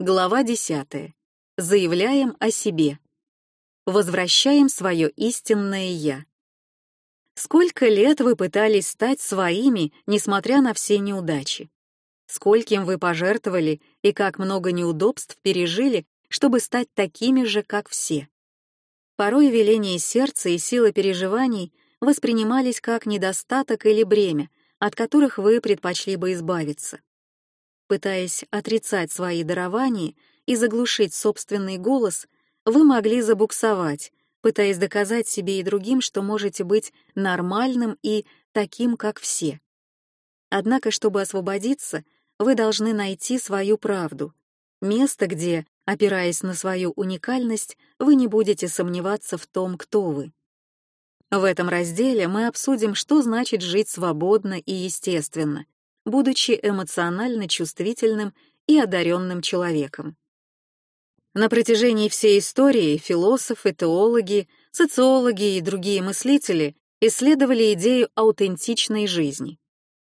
Глава 10. Заявляем о себе. Возвращаем свое истинное «я». Сколько лет вы пытались стать своими, несмотря на все неудачи? Скольким вы пожертвовали и как много неудобств пережили, чтобы стать такими же, как все? Порой веление сердца и сила переживаний воспринимались как недостаток или бремя, от которых вы предпочли бы избавиться. Пытаясь отрицать свои дарования и заглушить собственный голос, вы могли забуксовать, пытаясь доказать себе и другим, что можете быть нормальным и таким, как все. Однако, чтобы освободиться, вы должны найти свою правду, место, где, опираясь на свою уникальность, вы не будете сомневаться в том, кто вы. В этом разделе мы обсудим, что значит жить свободно и естественно, будучи эмоционально чувствительным и одаренным человеком. На протяжении всей истории философы, теологи, социологи и другие мыслители исследовали идею аутентичной жизни.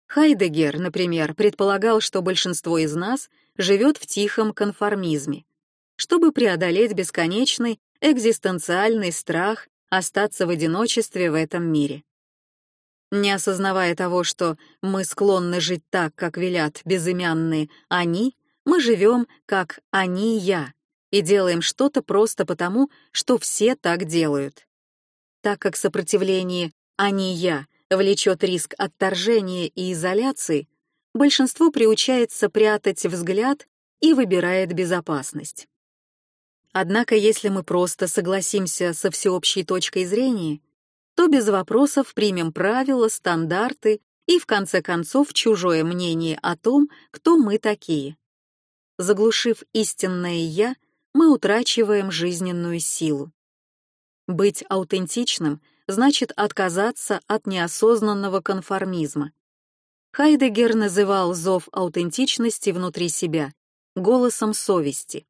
Хайдегер, например, предполагал, что большинство из нас живет в тихом конформизме. Чтобы преодолеть бесконечный экзистенциальный страх остаться в одиночестве в этом мире. Не осознавая того, что мы склонны жить так, как велят безымянные «они», мы живем как «они я» и делаем что-то просто потому, что все так делают. Так как сопротивление «они я» влечет риск отторжения и изоляции, большинство приучается прятать взгляд и выбирает безопасность. Однако если мы просто согласимся со всеобщей точкой зрения, то без вопросов примем правила, стандарты и, в конце концов, чужое мнение о том, кто мы такие. Заглушив истинное «я», мы утрачиваем жизненную силу. Быть аутентичным значит отказаться от неосознанного конформизма. Хайдегер называл зов аутентичности внутри себя голосом совести,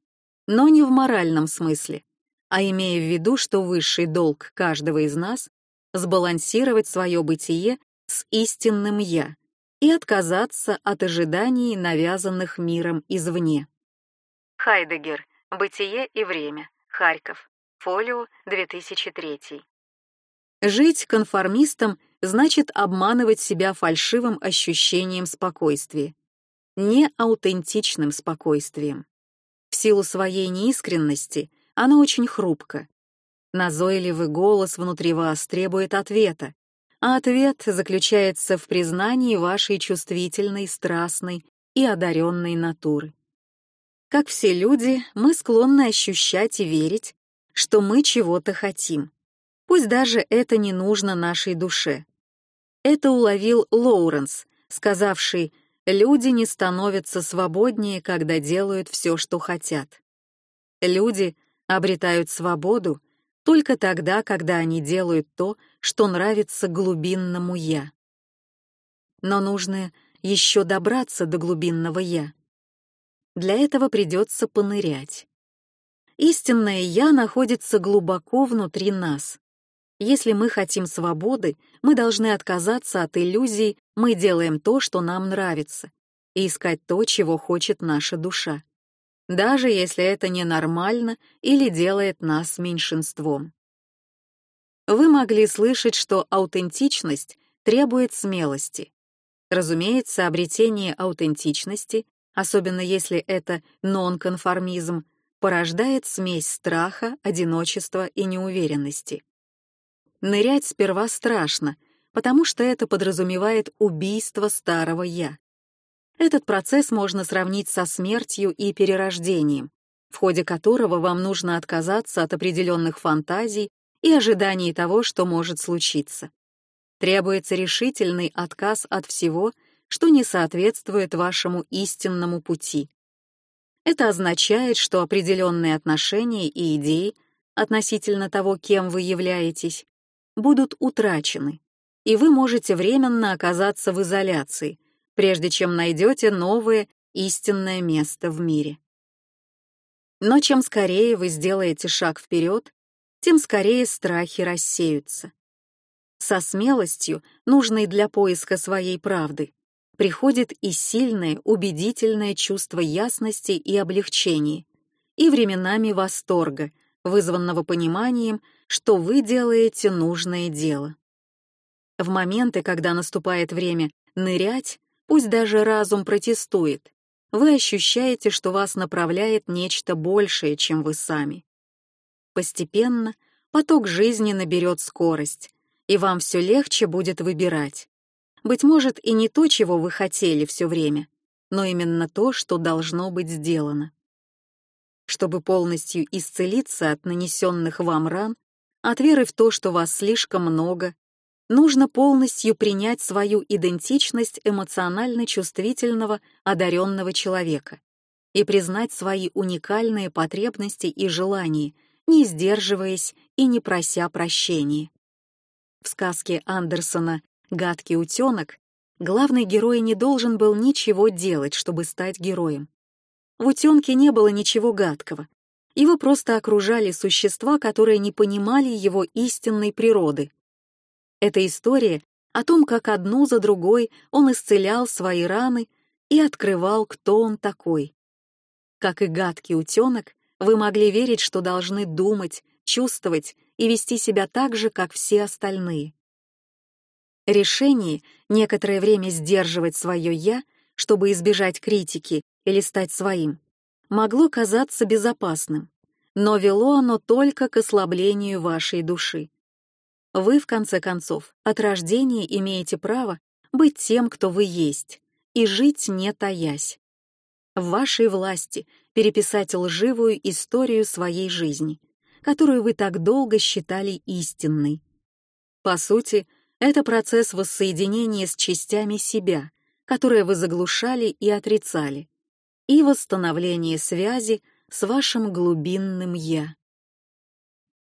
но не в моральном смысле, а имея в виду, что высший долг каждого из нас сбалансировать свое бытие с истинным «я» и отказаться от ожиданий, навязанных миром извне. Хайдегер. Бытие и время. Харьков. Фолио, 2003. Жить конформистом значит обманывать себя фальшивым ощущением спокойствия, не аутентичным спокойствием. В силу своей неискренности оно очень хрупко, Назойливый голос внутри вас требует ответа, а ответ заключается в признании вашей чувствительной, страстной и одаренной натуры. Как все люди, мы склонны ощущать и верить, что мы чего-то хотим. Пусть даже это не нужно нашей душе. Это уловил Лоуренс, сказавший, люди не становятся свободнее, когда делают все, что хотят. Люди обретают свободу, только тогда, когда они делают то, что нравится глубинному «я». Но нужно еще добраться до глубинного «я». Для этого придется понырять. Истинное «я» находится глубоко внутри нас. Если мы хотим свободы, мы должны отказаться от иллюзий «мы делаем то, что нам нравится», и искать то, чего хочет наша душа даже если это ненормально или делает нас меньшинством. Вы могли слышать, что аутентичность требует смелости. Разумеется, обретение аутентичности, особенно если это нонконформизм, порождает смесь страха, одиночества и неуверенности. Нырять сперва страшно, потому что это подразумевает убийство старого «я». Этот процесс можно сравнить со смертью и перерождением, в ходе которого вам нужно отказаться от определенных фантазий и ожиданий того, что может случиться. Требуется решительный отказ от всего, что не соответствует вашему истинному пути. Это означает, что определенные отношения и идеи относительно того, кем вы являетесь, будут утрачены, и вы можете временно оказаться в изоляции, прежде чем найдете новое истинное место в мире. Но чем скорее вы сделаете шаг вперед, тем скорее страхи рассеются. Со смелостью, нужной для поиска своей правды, приходит и сильное, убедительное чувство ясности и облегчения, и временами восторга, вызванного пониманием, что вы делаете нужное дело. В моменты, когда наступает время нырять, пусть даже разум протестует, вы ощущаете, что вас направляет нечто большее, чем вы сами. Постепенно поток жизни наберет скорость, и вам все легче будет выбирать. Быть может, и не то, чего вы хотели все время, но именно то, что должно быть сделано. Чтобы полностью исцелиться от нанесенных вам ран, от веры в то, что вас слишком много, нужно полностью принять свою идентичность эмоционально чувствительного, одаренного человека и признать свои уникальные потребности и желания, не сдерживаясь и не прося прощения. В сказке Андерсона «Гадкий утенок» главный герой не должен был ничего делать, чтобы стать героем. В утенке не было ничего гадкого. Его просто окружали существа, которые не понимали его истинной природы. Это история о том, как одну за другой он исцелял свои раны и открывал, кто он такой. Как и гадкий утенок, вы могли верить, что должны думать, чувствовать и вести себя так же, как все остальные. Решение некоторое время сдерживать свое «я», чтобы избежать критики или стать своим, могло казаться безопасным, но вело оно только к ослаблению вашей души. Вы, в конце концов, от рождения имеете право быть тем, кто вы есть, и жить не таясь. В вашей власти переписать лживую историю своей жизни, которую вы так долго считали истинной. По сути, это процесс воссоединения с частями себя, которые вы заглушали и отрицали, и восстановление связи с вашим глубинным «я».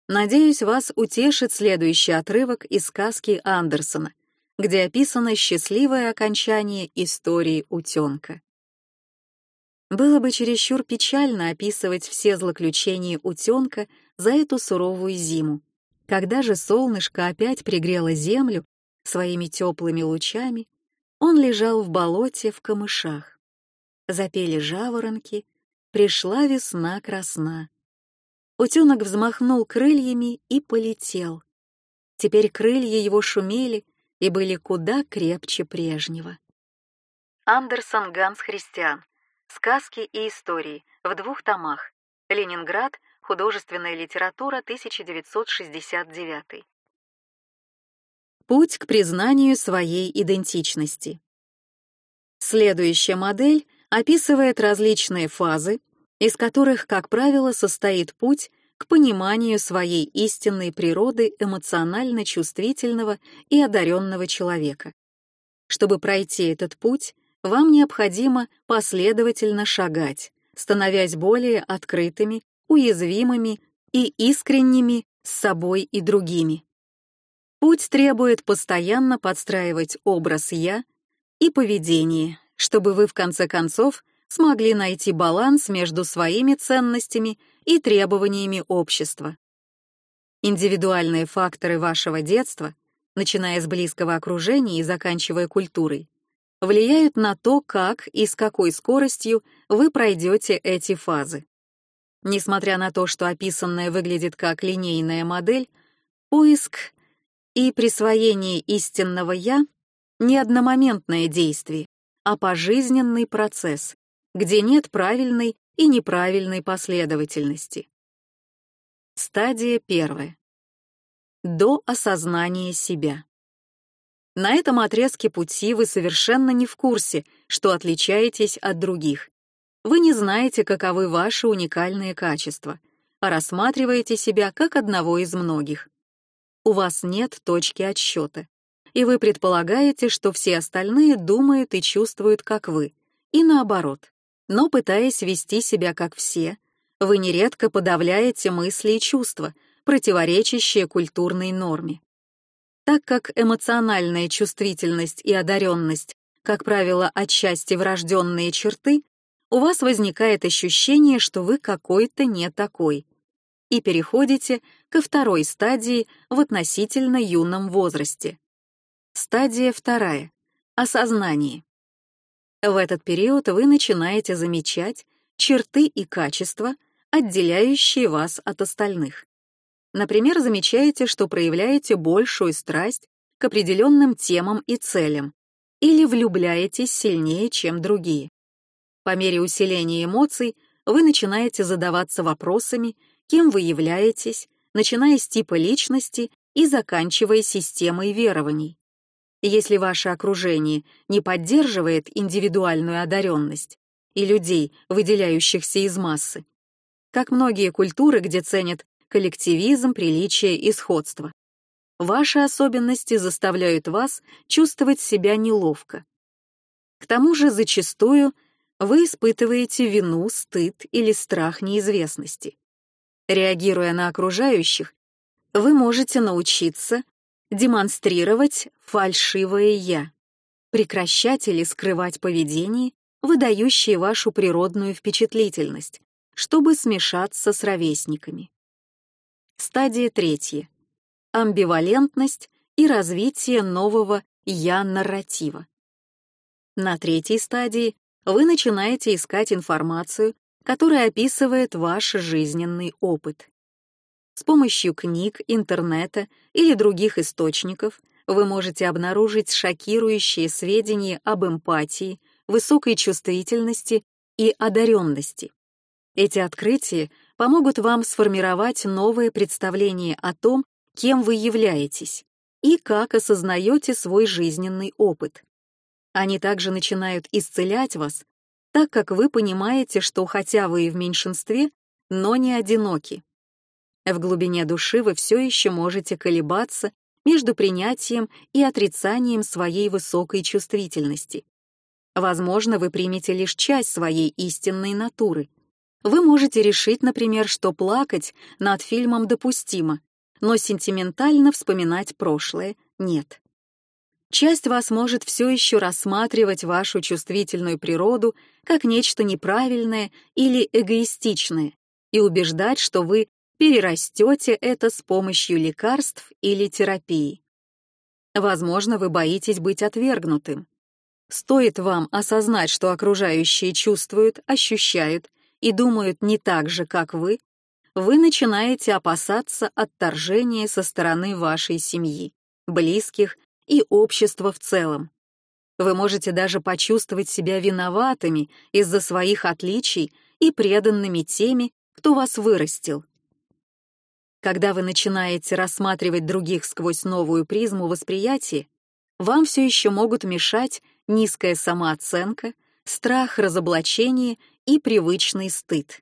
Надеюсь, вас утешит следующий отрывок из сказки Андерсона, где описано счастливое окончание истории утенка. Было бы чересчур печально описывать все злоключения утенка за эту суровую зиму. Когда же солнышко опять пригрело землю своими теплыми лучами, он лежал в болоте в камышах. Запели жаворонки, пришла весна красна. Утенок взмахнул крыльями и полетел. Теперь крылья его шумели и были куда крепче прежнего. Андерсон Ганс Христиан. Сказки и истории в двух томах. Ленинград. Художественная литература 1969. Путь к признанию своей идентичности. Следующая модель описывает различные фазы, из которых, как правило, состоит путь к пониманию своей истинной природы эмоционально чувствительного и одаренного человека. Чтобы пройти этот путь, вам необходимо последовательно шагать, становясь более открытыми, уязвимыми и искренними с собой и другими. Путь требует постоянно подстраивать образ «я» и поведение, чтобы вы в конце концов смогли найти баланс между своими ценностями и требованиями общества. Индивидуальные факторы вашего детства, начиная с близкого окружения и заканчивая культурой, влияют на то, как и с какой скоростью вы пройдете эти фазы. Несмотря на то, что описанное выглядит как линейная модель, поиск и присвоение истинного «я» — не одномоментное действие, а пожизненный процесс, где нет правильной и неправильной последовательности. Стадия первая. До осознания себя. На этом отрезке пути вы совершенно не в курсе, что отличаетесь от других. Вы не знаете, каковы ваши уникальные качества, а рассматриваете себя как одного из многих у вас нет точки отсчета, и вы предполагаете, что все остальные думают и чувствуют, как вы, и наоборот. Но пытаясь вести себя как все, вы нередко подавляете мысли и чувства, противоречащие культурной норме. Так как эмоциональная чувствительность и одаренность, как правило, отчасти врожденные черты, у вас возникает ощущение, что вы какой-то не такой — и переходите ко второй стадии в относительно юном возрасте. Стадия вторая — осознание. В этот период вы начинаете замечать черты и качества, отделяющие вас от остальных. Например, замечаете, что проявляете большую страсть к определенным темам и целям или влюбляетесь сильнее, чем другие. По мере усиления эмоций вы начинаете задаваться вопросами, кем вы являетесь, начиная с типа личности и заканчивая системой верований. Если ваше окружение не поддерживает индивидуальную одаренность и людей, выделяющихся из массы, как многие культуры, где ценят коллективизм, приличие и сходство, ваши особенности заставляют вас чувствовать себя неловко. К тому же зачастую вы испытываете вину, стыд или страх неизвестности. Реагируя на окружающих, вы можете научиться демонстрировать фальшивое «я», прекращать или скрывать поведение, выдающее вашу природную впечатлительность, чтобы смешаться с ровесниками. Стадия третья. Амбивалентность и развитие нового «я-нарратива». На третьей стадии вы начинаете искать информацию, которая описывает ваш жизненный опыт. С помощью книг, интернета или других источников вы можете обнаружить шокирующие сведения об эмпатии, высокой чувствительности и одаренности. Эти открытия помогут вам сформировать новое представление о том, кем вы являетесь и как осознаете свой жизненный опыт. Они также начинают исцелять вас, так как вы понимаете, что хотя вы и в меньшинстве, но не одиноки. В глубине души вы все еще можете колебаться между принятием и отрицанием своей высокой чувствительности. Возможно, вы примете лишь часть своей истинной натуры. Вы можете решить, например, что плакать над фильмом допустимо, но сентиментально вспоминать прошлое нет. Часть вас может все еще рассматривать вашу чувствительную природу как нечто неправильное или эгоистичное и убеждать, что вы перерастете это с помощью лекарств или терапии. Возможно, вы боитесь быть отвергнутым. Стоит вам осознать, что окружающие чувствуют, ощущают и думают не так же, как вы, вы начинаете опасаться отторжения со стороны вашей семьи, близких и общества в целом. Вы можете даже почувствовать себя виноватыми из-за своих отличий и преданными теми, кто вас вырастил. Когда вы начинаете рассматривать других сквозь новую призму восприятия, вам все еще могут мешать низкая самооценка, страх разоблачения и привычный стыд.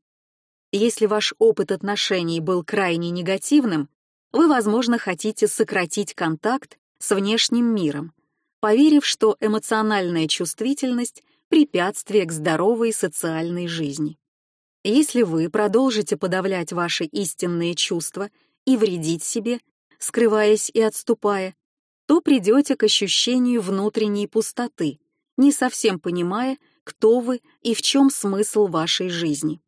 Если ваш опыт отношений был крайне негативным, вы, возможно, хотите сократить контакт с внешним миром, поверив, что эмоциональная чувствительность — препятствие к здоровой социальной жизни. Если вы продолжите подавлять ваши истинные чувства и вредить себе, скрываясь и отступая, то придете к ощущению внутренней пустоты, не совсем понимая, кто вы и в чем смысл вашей жизни.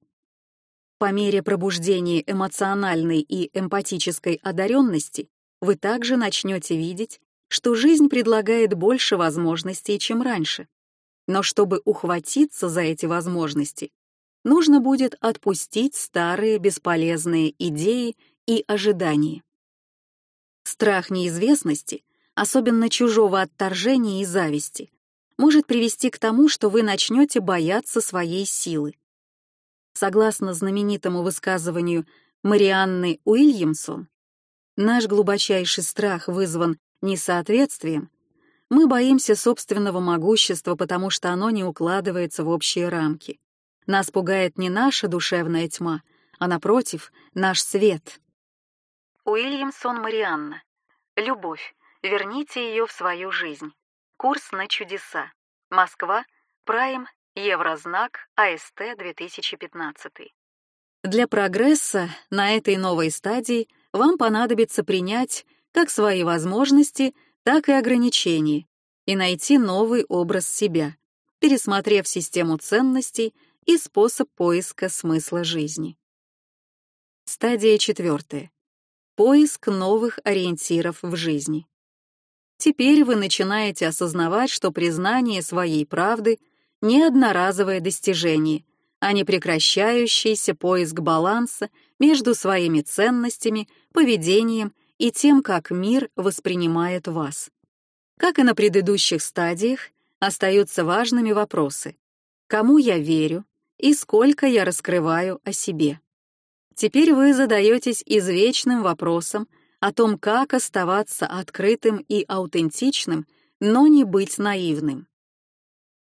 По мере пробуждения эмоциональной и эмпатической одаренности вы также начнете видеть, что жизнь предлагает больше возможностей, чем раньше. Но чтобы ухватиться за эти возможности, нужно будет отпустить старые бесполезные идеи и ожидания. Страх неизвестности, особенно чужого отторжения и зависти, может привести к тому, что вы начнете бояться своей силы. Согласно знаменитому высказыванию Марианны Уильямсон, наш глубочайший страх вызван несоответствием, мы боимся собственного могущества, потому что оно не укладывается в общие рамки. Нас пугает не наша душевная тьма, а, напротив, наш свет. Уильямсон Марианна. Любовь. Верните ее в свою жизнь. Курс на чудеса. Москва. Прайм. Еврознак. АСТ 2015. Для прогресса на этой новой стадии вам понадобится принять как свои возможности, так и ограничения и найти новый образ себя, пересмотрев систему ценностей и способ поиска смысла жизни. Стадия четвертая. Поиск новых ориентиров в жизни. Теперь вы начинаете осознавать, что признание своей правды не одноразовое достижение, а непрекращающийся поиск баланса между своими ценностями, поведением и тем, как мир воспринимает вас. Как и на предыдущих стадиях, остаются важными вопросы. Кому я верю и сколько я раскрываю о себе? Теперь вы задаетесь извечным вопросом о том, как оставаться открытым и аутентичным, но не быть наивным.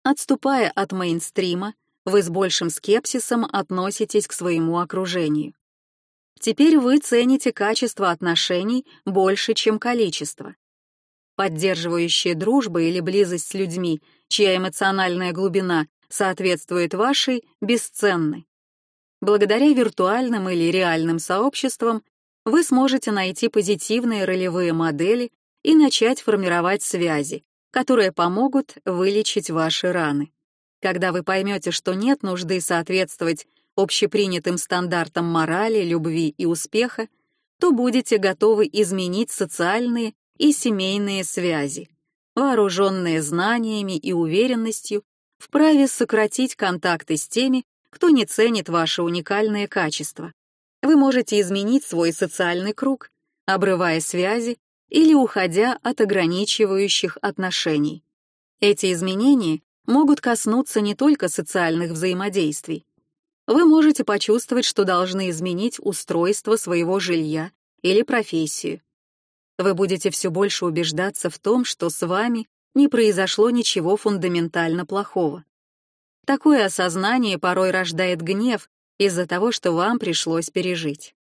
Отступая от мейнстрима, вы с большим скепсисом относитесь к своему окружению. Теперь вы цените качество отношений больше, чем количество. Поддерживающая дружба или близость с людьми, чья эмоциональная глубина соответствует вашей, бесценны. Благодаря виртуальным или реальным сообществам вы сможете найти позитивные ролевые модели и начать формировать связи, которые помогут вылечить ваши раны. Когда вы поймете, что нет нужды соответствовать общепринятым стандартам морали, любви и успеха, то будете готовы изменить социальные и семейные связи, вооруженные знаниями и уверенностью, вправе сократить контакты с теми, кто не ценит ваши уникальные качества. Вы можете изменить свой социальный круг, обрывая связи или уходя от ограничивающих отношений. Эти изменения могут коснуться не только социальных взаимодействий. Вы можете почувствовать, что должны изменить устройство своего жилья или профессию. Вы будете все больше убеждаться в том, что с вами не произошло ничего фундаментально плохого. Такое осознание порой рождает гнев из-за того, что вам пришлось пережить.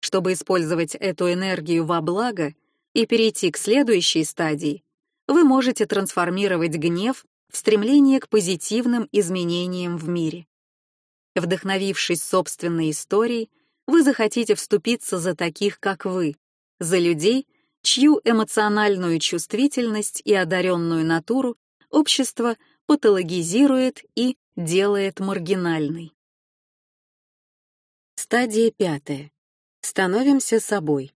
Чтобы использовать эту энергию во благо и перейти к следующей стадии, вы можете трансформировать гнев в стремление к позитивным изменениям в мире. Вдохновившись собственной историей, вы захотите вступиться за таких, как вы, за людей, чью эмоциональную чувствительность и одаренную натуру общество патологизирует и делает маргинальной. Стадия пятая. Становимся собой.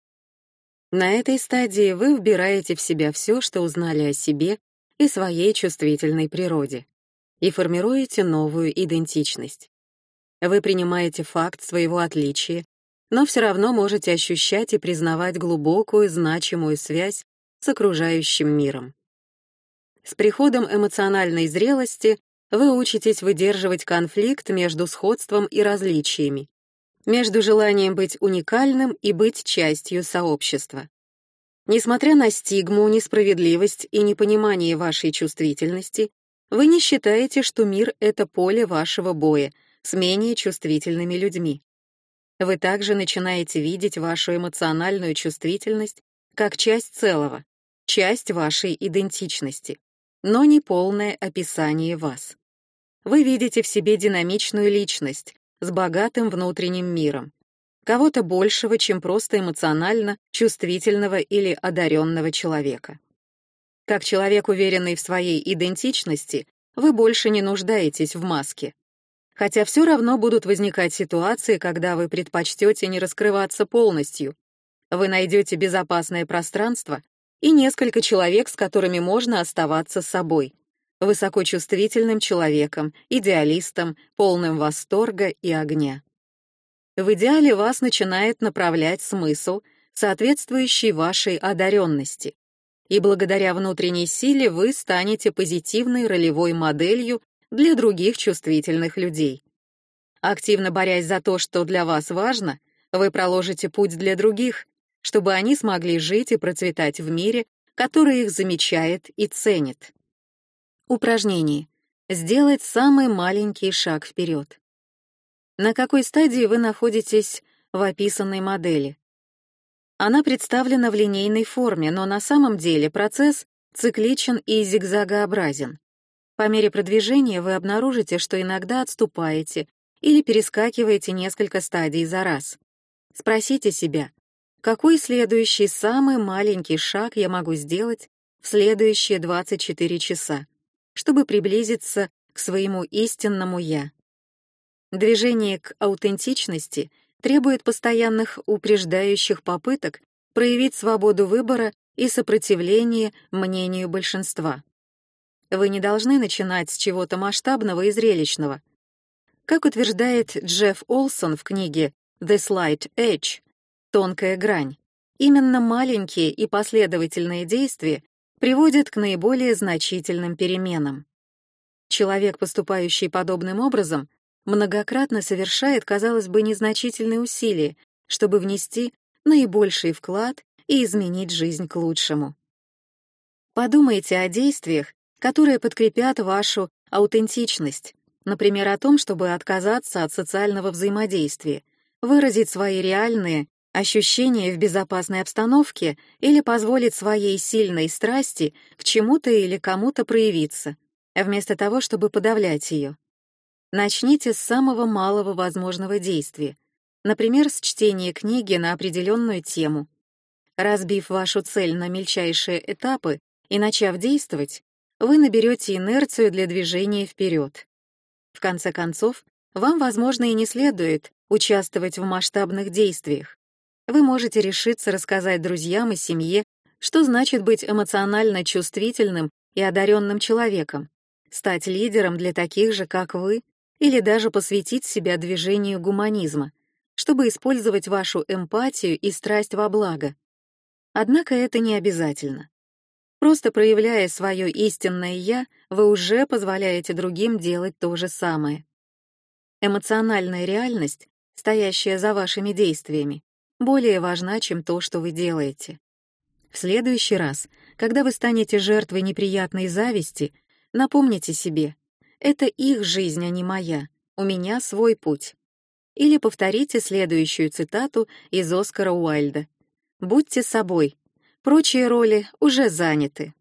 На этой стадии вы вбираете в себя все, что узнали о себе и своей чувствительной природе, и формируете новую идентичность. Вы принимаете факт своего отличия, но все равно можете ощущать и признавать глубокую, значимую связь с окружающим миром. С приходом эмоциональной зрелости вы учитесь выдерживать конфликт между сходством и различиями, между желанием быть уникальным и быть частью сообщества. Несмотря на стигму, несправедливость и непонимание вашей чувствительности, вы не считаете, что мир — это поле вашего боя с менее чувствительными людьми. Вы также начинаете видеть вашу эмоциональную чувствительность как часть целого, часть вашей идентичности но не полное описание вас. Вы видите в себе динамичную личность с богатым внутренним миром, кого-то большего, чем просто эмоционально чувствительного или одаренного человека. Как человек, уверенный в своей идентичности, вы больше не нуждаетесь в маске. Хотя все равно будут возникать ситуации, когда вы предпочтете не раскрываться полностью. Вы найдете безопасное пространство, и несколько человек, с которыми можно оставаться собой. Высокочувствительным человеком, идеалистом, полным восторга и огня. В идеале вас начинает направлять смысл, соответствующий вашей одаренности. И благодаря внутренней силе вы станете позитивной ролевой моделью для других чувствительных людей. Активно борясь за то, что для вас важно, вы проложите путь для других, чтобы они смогли жить и процветать в мире, который их замечает и ценит. Упражнение. Сделать самый маленький шаг вперед. На какой стадии вы находитесь в описанной модели? Она представлена в линейной форме, но на самом деле процесс цикличен и зигзагообразен. По мере продвижения вы обнаружите, что иногда отступаете или перескакиваете несколько стадий за раз. Спросите себя, какой следующий самый маленький шаг я могу сделать в следующие 24 часа, чтобы приблизиться к своему истинному «я». Движение к аутентичности требует постоянных упреждающих попыток проявить свободу выбора и сопротивление мнению большинства. Вы не должны начинать с чего-то масштабного и зрелищного. Как утверждает Джефф Олсон в книге «The Slight Edge» «Тонкая грань», именно маленькие и последовательные действия приводят к наиболее значительным переменам. Человек, поступающий подобным образом, многократно совершает, казалось бы, незначительные усилия, чтобы внести наибольший вклад и изменить жизнь к лучшему. Подумайте о действиях, которые подкрепят вашу аутентичность, например, о том, чтобы отказаться от социального взаимодействия, выразить свои реальные ощущения в безопасной обстановке или позволить своей сильной страсти к чему-то или кому-то проявиться, вместо того, чтобы подавлять ее. Начните с самого малого возможного действия, например, с чтения книги на определенную тему. Разбив вашу цель на мельчайшие этапы и начав действовать, вы наберете инерцию для движения вперед. В конце концов, вам, возможно, и не следует участвовать в масштабных действиях. Вы можете решиться рассказать друзьям и семье, что значит быть эмоционально чувствительным и одаренным человеком, стать лидером для таких же, как вы, или даже посвятить себя движению гуманизма, чтобы использовать вашу эмпатию и страсть во благо. Однако это не обязательно. Просто проявляя свое истинное «я», вы уже позволяете другим делать то же самое. Эмоциональная реальность, стоящая за вашими действиями, более важна, чем то, что вы делаете. В следующий раз, когда вы станете жертвой неприятной зависти, напомните себе, это их жизнь, а не моя, у меня свой путь. Или повторите следующую цитату из Оскара Уайльда. «Будьте собой, Прочие роли уже заняты.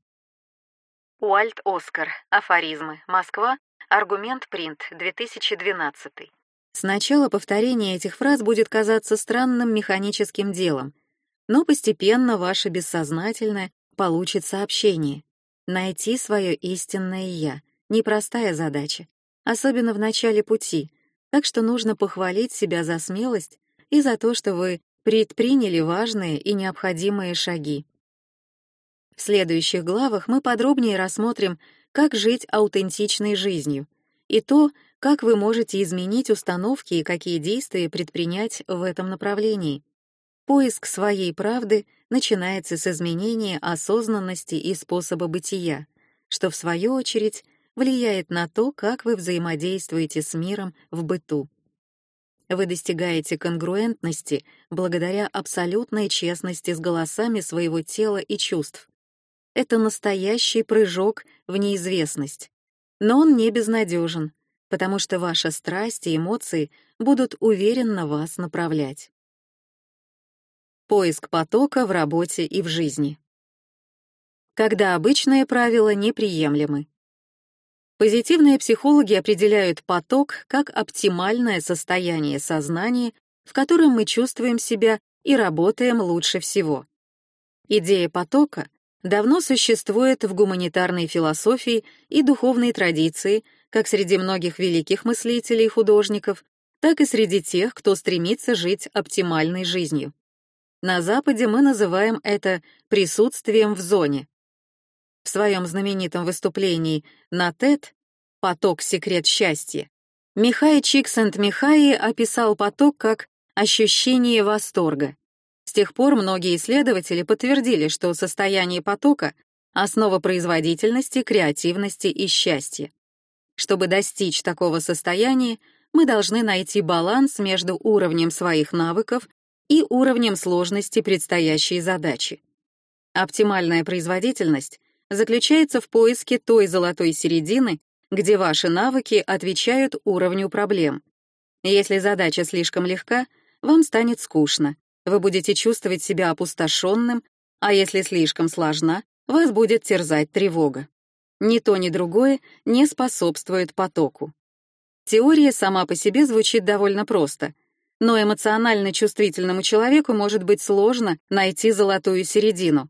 Уальт Оскар. Афоризмы. Москва. Аргумент Принт. 2012. Сначала повторение этих фраз будет казаться странным механическим делом, но постепенно ваше бессознательное получит сообщение. Найти свое истинное «я» — непростая задача, особенно в начале пути, так что нужно похвалить себя за смелость и за то, что вы предприняли важные и необходимые шаги. В следующих главах мы подробнее рассмотрим, как жить аутентичной жизнью и то, как вы можете изменить установки и какие действия предпринять в этом направлении. Поиск своей правды начинается с изменения осознанности и способа бытия, что, в свою очередь, влияет на то, как вы взаимодействуете с миром в быту. Вы достигаете конгруентности благодаря абсолютной честности с голосами своего тела и чувств, это настоящий прыжок в неизвестность. Но он не безнадежен, потому что ваша страсть и эмоции будут уверенно вас направлять. Поиск потока в работе и в жизни. Когда обычные правила неприемлемы. Позитивные психологи определяют поток как оптимальное состояние сознания, в котором мы чувствуем себя и работаем лучше всего. Идея потока давно существует в гуманитарной философии и духовной традиции, как среди многих великих мыслителей и художников, так и среди тех, кто стремится жить оптимальной жизнью. На Западе мы называем это присутствием в зоне. В своем знаменитом выступлении на TED «Поток. Секрет счастья» Михай Чиксент-Михаи описал поток как ощущение восторга тех пор многие исследователи подтвердили, что состояние потока — основа производительности, креативности и счастья. Чтобы достичь такого состояния, мы должны найти баланс между уровнем своих навыков и уровнем сложности предстоящей задачи. Оптимальная производительность заключается в поиске той золотой середины, где ваши навыки отвечают уровню проблем. Если задача слишком легка, вам станет скучно, вы будете чувствовать себя опустошенным, а если слишком сложна, вас будет терзать тревога. Ни то, ни другое не способствует потоку. Теория сама по себе звучит довольно просто, но эмоционально чувствительному человеку может быть сложно найти золотую середину.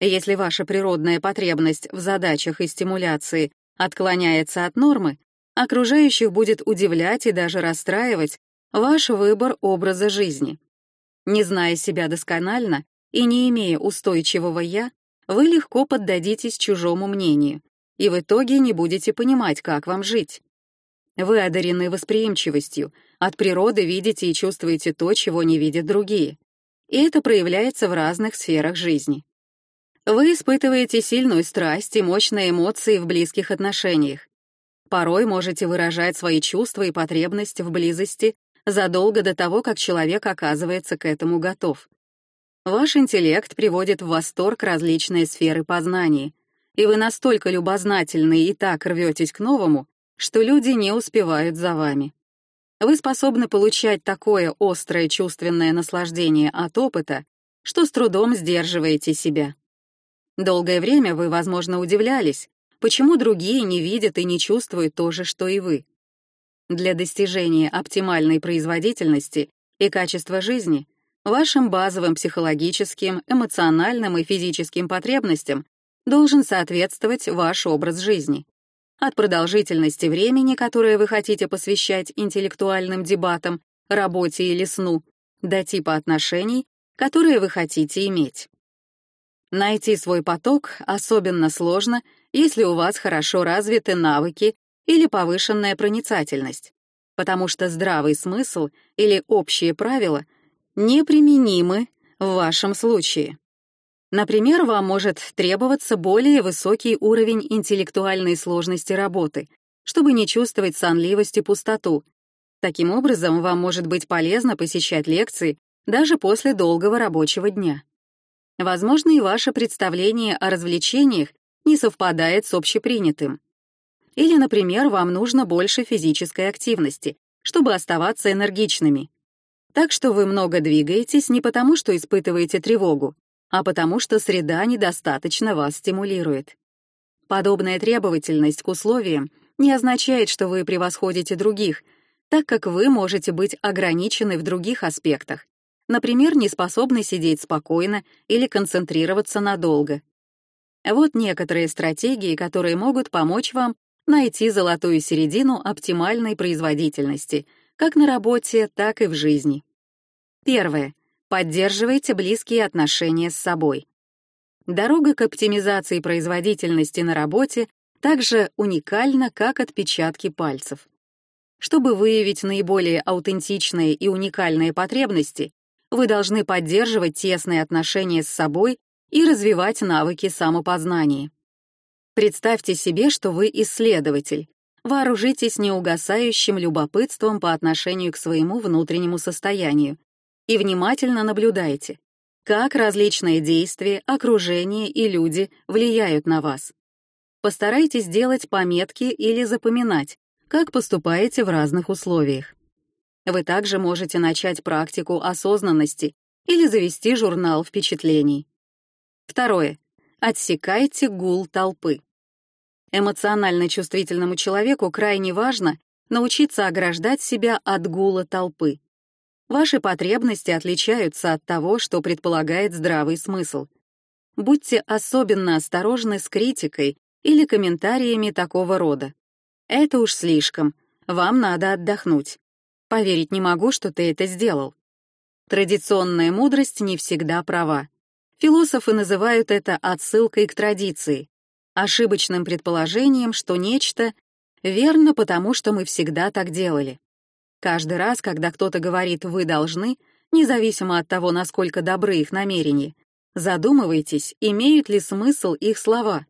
Если ваша природная потребность в задачах и стимуляции отклоняется от нормы, окружающих будет удивлять и даже расстраивать ваш выбор образа жизни. Не зная себя досконально и не имея устойчивого «я», вы легко поддадитесь чужому мнению, и в итоге не будете понимать, как вам жить. Вы одарены восприимчивостью, от природы видите и чувствуете то, чего не видят другие. И это проявляется в разных сферах жизни. Вы испытываете сильную страсть и мощные эмоции в близких отношениях. Порой можете выражать свои чувства и потребности в близости задолго до того, как человек оказывается к этому готов. Ваш интеллект приводит в восторг различные сферы познания, и вы настолько любознательны и так рветесь к новому, что люди не успевают за вами. Вы способны получать такое острое чувственное наслаждение от опыта, что с трудом сдерживаете себя. Долгое время вы, возможно, удивлялись, почему другие не видят и не чувствуют то же, что и вы. Для достижения оптимальной производительности и качества жизни вашим базовым психологическим, эмоциональным и физическим потребностям должен соответствовать ваш образ жизни. От продолжительности времени, которое вы хотите посвящать интеллектуальным дебатам, работе или сну, до типа отношений, которые вы хотите иметь. Найти свой поток особенно сложно, если у вас хорошо развиты навыки или повышенная проницательность, потому что здравый смысл или общие правила неприменимы в вашем случае. Например, вам может требоваться более высокий уровень интеллектуальной сложности работы, чтобы не чувствовать сонливость и пустоту. Таким образом, вам может быть полезно посещать лекции даже после долгого рабочего дня. Возможно, и ваше представление о развлечениях не совпадает с общепринятым. Или, например, вам нужно больше физической активности, чтобы оставаться энергичными. Так что вы много двигаетесь не потому, что испытываете тревогу, а потому что среда недостаточно вас стимулирует. Подобная требовательность к условиям не означает, что вы превосходите других, так как вы можете быть ограничены в других аспектах, например, не способны сидеть спокойно или концентрироваться надолго. Вот некоторые стратегии, которые могут помочь вам найти золотую середину оптимальной производительности, как на работе, так и в жизни. Первое. Поддерживайте близкие отношения с собой. Дорога к оптимизации производительности на работе также уникальна, как отпечатки пальцев. Чтобы выявить наиболее аутентичные и уникальные потребности, вы должны поддерживать тесные отношения с собой и развивать навыки самопознания. Представьте себе, что вы исследователь. Вооружитесь неугасающим любопытством по отношению к своему внутреннему состоянию и внимательно наблюдайте, как различные действия, окружение и люди влияют на вас. Постарайтесь делать пометки или запоминать, как поступаете в разных условиях. Вы также можете начать практику осознанности или завести журнал впечатлений. Второе. Отсекайте гул толпы. Эмоционально чувствительному человеку крайне важно научиться ограждать себя от гула толпы. Ваши потребности отличаются от того, что предполагает здравый смысл. Будьте особенно осторожны с критикой или комментариями такого рода. Это уж слишком, вам надо отдохнуть. Поверить не могу, что ты это сделал. Традиционная мудрость не всегда права. Философы называют это отсылкой к традиции, ошибочным предположением, что нечто верно потому, что мы всегда так делали. Каждый раз, когда кто-то говорит «вы должны», независимо от того, насколько добры их намерения, задумывайтесь, имеют ли смысл их слова,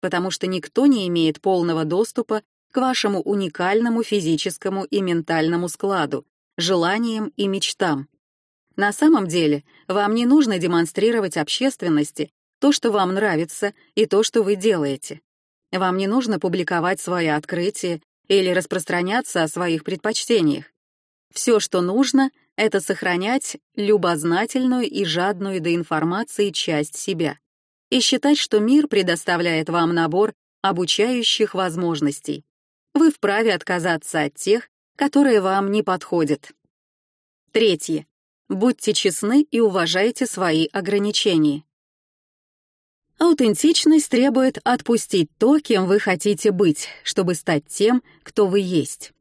потому что никто не имеет полного доступа к вашему уникальному физическому и ментальному складу, желаниям и мечтам. На самом деле, вам не нужно демонстрировать общественности то, что вам нравится, и то, что вы делаете. Вам не нужно публиковать свои открытия или распространяться о своих предпочтениях. Все, что нужно, это сохранять любознательную и жадную до информации часть себя и считать, что мир предоставляет вам набор обучающих возможностей. Вы вправе отказаться от тех, которые вам не подходят. Третье. Будьте честны и уважайте свои ограничения. Аутентичность требует отпустить то, кем вы хотите быть, чтобы стать тем, кто вы есть.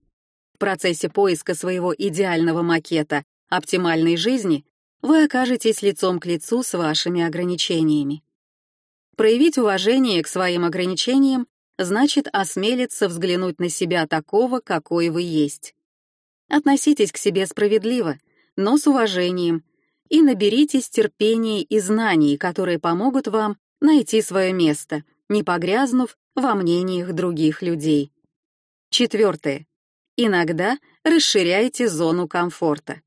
В процессе поиска своего идеального макета оптимальной жизни вы окажетесь лицом к лицу с вашими ограничениями. Проявить уважение к своим ограничениям значит осмелиться взглянуть на себя такого, какой вы есть. Относитесь к себе справедливо, но с уважением, и наберитесь терпения и знаний, которые помогут вам найти свое место, не погрязнув во мнениях других людей. Четвертое. Иногда расширяйте зону комфорта.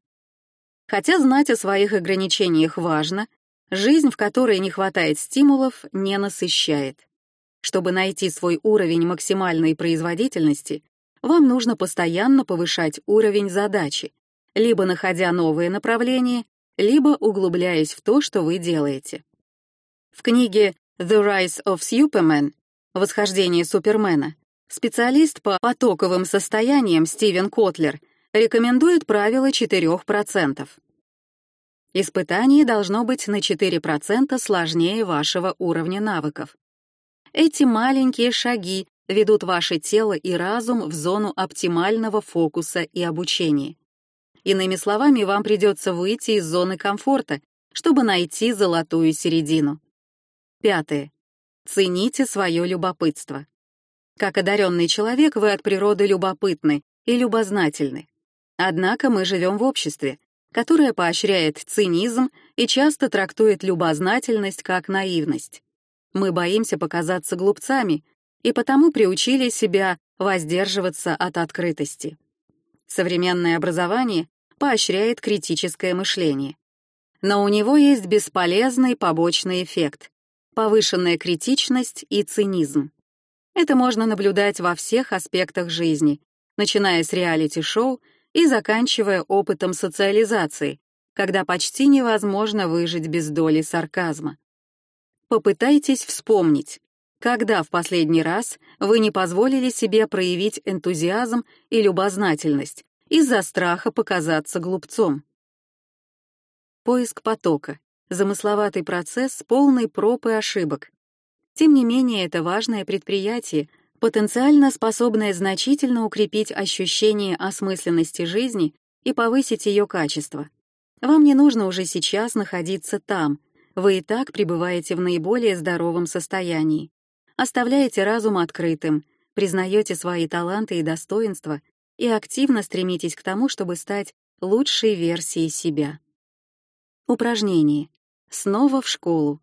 Хотя знать о своих ограничениях важно, жизнь, в которой не хватает стимулов, не насыщает. Чтобы найти свой уровень максимальной производительности, вам нужно постоянно повышать уровень задачи, либо находя новые направления, либо углубляясь в то, что вы делаете. В книге «The Rise of Superman» «Восхождение Супермена» специалист по потоковым состояниям Стивен Котлер рекомендует правило 4%. Испытание должно быть на 4% сложнее вашего уровня навыков. Эти маленькие шаги ведут ваше тело и разум в зону оптимального фокуса и обучения. Иными словами, вам придется выйти из зоны комфорта, чтобы найти золотую середину. Пятое. Цените свое любопытство. Как одаренный человек, вы от природы любопытны и любознательны. Однако мы живем в обществе, которое поощряет цинизм и часто трактует любознательность как наивность. Мы боимся показаться глупцами и потому приучили себя воздерживаться от открытости. Современное образование поощряет критическое мышление. Но у него есть бесполезный побочный эффект — повышенная критичность и цинизм. Это можно наблюдать во всех аспектах жизни, начиная с реалити-шоу и заканчивая опытом социализации, когда почти невозможно выжить без доли сарказма. Попытайтесь вспомнить, когда в последний раз вы не позволили себе проявить энтузиазм и любознательность из-за страха показаться глупцом. Поиск потока — замысловатый процесс, полный проб и ошибок. Тем не менее, это важное предприятие, потенциально способное значительно укрепить ощущение осмысленности жизни и повысить ее качество. Вам не нужно уже сейчас находиться там — вы и так пребываете в наиболее здоровом состоянии. Оставляете разум открытым, признаете свои таланты и достоинства и активно стремитесь к тому, чтобы стать лучшей версией себя. Упражнение. Снова в школу.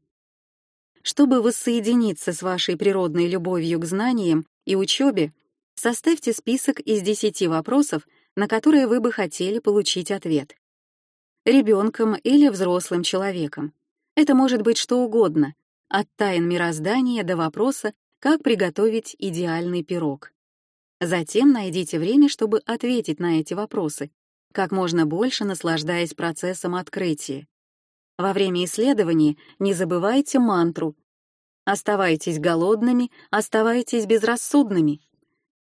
Чтобы воссоединиться с вашей природной любовью к знаниям и учебе, составьте список из 10 вопросов, на которые вы бы хотели получить ответ. Ребенком или взрослым человеком. Это может быть что угодно, от тайн мироздания до вопроса, как приготовить идеальный пирог. Затем найдите время, чтобы ответить на эти вопросы, как можно больше наслаждаясь процессом открытия. Во время исследования не забывайте мантру «Оставайтесь голодными, оставайтесь безрассудными».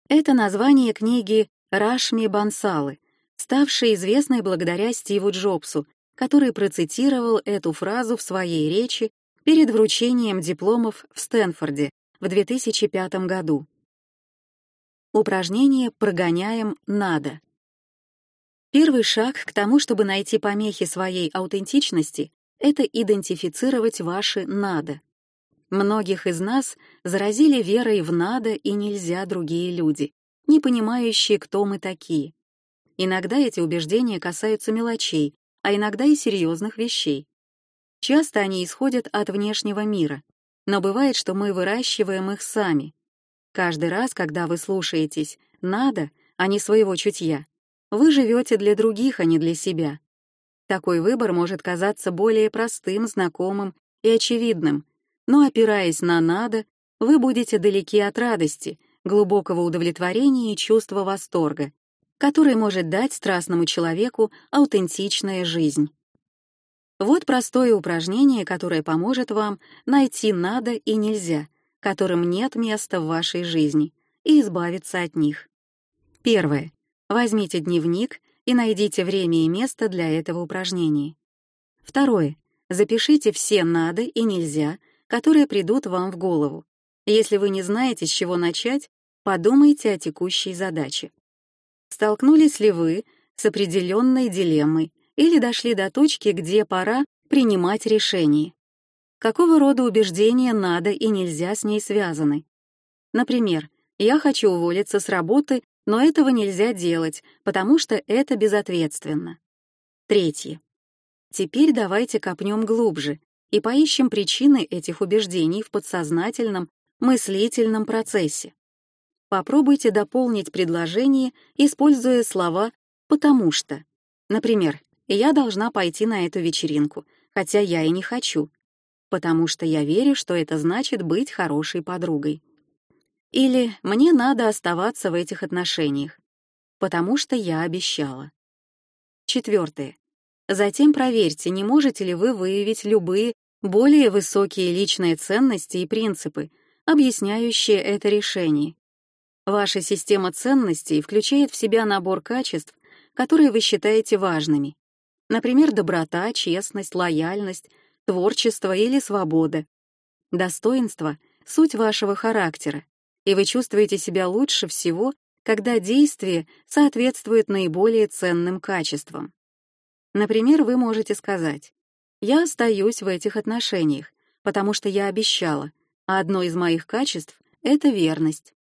Это название книги Рашми Бансалы, ставшей известной благодаря Стиву Джобсу, который процитировал эту фразу в своей речи перед вручением дипломов в Стэнфорде в 2005 году. Упражнение «Прогоняем надо». Первый шаг к тому, чтобы найти помехи своей аутентичности, это идентифицировать ваши «надо». Многих из нас заразили верой в «надо» и «нельзя» другие люди, не понимающие, кто мы такие. Иногда эти убеждения касаются мелочей, а иногда и серьезных вещей. Часто они исходят от внешнего мира, но бывает, что мы выращиваем их сами. Каждый раз, когда вы слушаетесь «надо», а не своего чутья, вы живете для других, а не для себя. Такой выбор может казаться более простым, знакомым и очевидным, но опираясь на «надо», вы будете далеки от радости, глубокого удовлетворения и чувства восторга, который может дать страстному человеку аутентичная жизнь. Вот простое упражнение, которое поможет вам найти «надо» и «нельзя», которым нет места в вашей жизни, и избавиться от них. Первое. Возьмите дневник и найдите время и место для этого упражнения. Второе. Запишите все «надо» и «нельзя», которые придут вам в голову. Если вы не знаете, с чего начать, подумайте о текущей задаче. Столкнулись ли вы с определенной дилеммой или дошли до точки, где пора принимать решение? Какого рода убеждения надо и нельзя с ней связаны? Например, «Я хочу уволиться с работы, но этого нельзя делать, потому что это безответственно». Третье. Теперь давайте копнем глубже и поищем причины этих убеждений в подсознательном, мыслительном процессе. Попробуйте дополнить предложение, используя слова «потому что». Например, «Я должна пойти на эту вечеринку, хотя я и не хочу, потому что я верю, что это значит быть хорошей подругой». Или «Мне надо оставаться в этих отношениях, потому что я обещала». Четвертое. Затем проверьте, не можете ли вы выявить любые более высокие личные ценности и принципы, объясняющие это решение. Ваша система ценностей включает в себя набор качеств, которые вы считаете важными. Например, доброта, честность, лояльность, творчество или свобода. Достоинство — суть вашего характера, и вы чувствуете себя лучше всего, когда действие соответствует наиболее ценным качествам. Например, вы можете сказать «Я остаюсь в этих отношениях, потому что я обещала, а одно из моих качеств — это верность».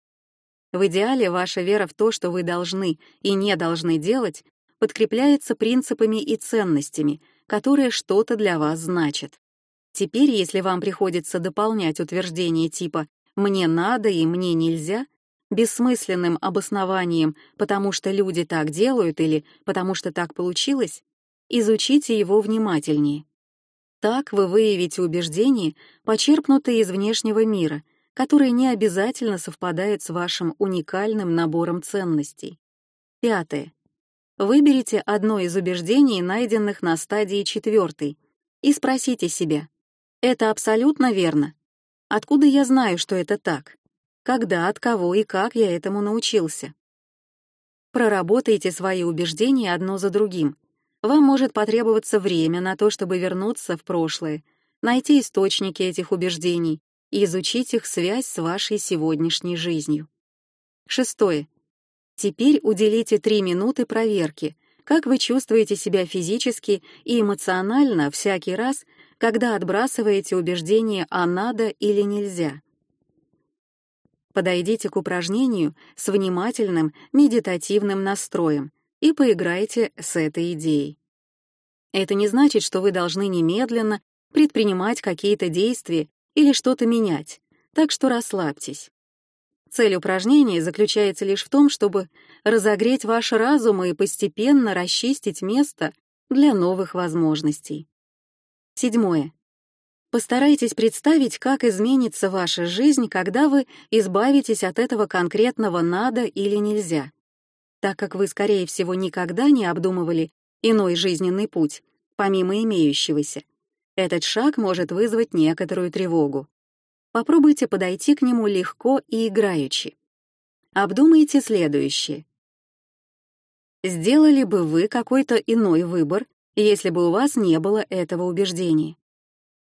В идеале ваша вера в то, что вы должны и не должны делать, подкрепляется принципами и ценностями, которые что-то для вас значат. Теперь, если вам приходится дополнять утверждение типа «мне надо» и «мне нельзя», бессмысленным обоснованием «потому что люди так делают» или «потому что так получилось», изучите его внимательнее. Так вы выявите убеждения, почерпнутые из внешнего мира, которые не обязательно совпадают с вашим уникальным набором ценностей. Пятое. Выберите одно из убеждений, найденных на стадии четвертой, и спросите себя, это абсолютно верно? Откуда я знаю, что это так? Когда, от кого и как я этому научился? Проработайте свои убеждения одно за другим. Вам может потребоваться время на то, чтобы вернуться в прошлое, найти источники этих убеждений и изучить их связь с вашей сегодняшней жизнью. Шестое. Теперь уделите три минуты проверке, как вы чувствуете себя физически и эмоционально всякий раз, когда отбрасываете убеждение «а надо» или «нельзя». Подойдите к упражнению с внимательным медитативным настроем и поиграйте с этой идеей. Это не значит, что вы должны немедленно предпринимать какие-то действия или что-то менять, так что расслабьтесь. Цель упражнения заключается лишь в том, чтобы разогреть ваш разум и постепенно расчистить место для новых возможностей. Седьмое. Постарайтесь представить, как изменится ваша жизнь, когда вы избавитесь от этого конкретного «надо» или «нельзя». Так как вы, скорее всего, никогда не обдумывали иной жизненный путь, помимо имеющегося, этот шаг может вызвать некоторую тревогу. Попробуйте подойти к нему легко и играючи. Обдумайте следующее. Сделали бы вы какой-то иной выбор, если бы у вас не было этого убеждения?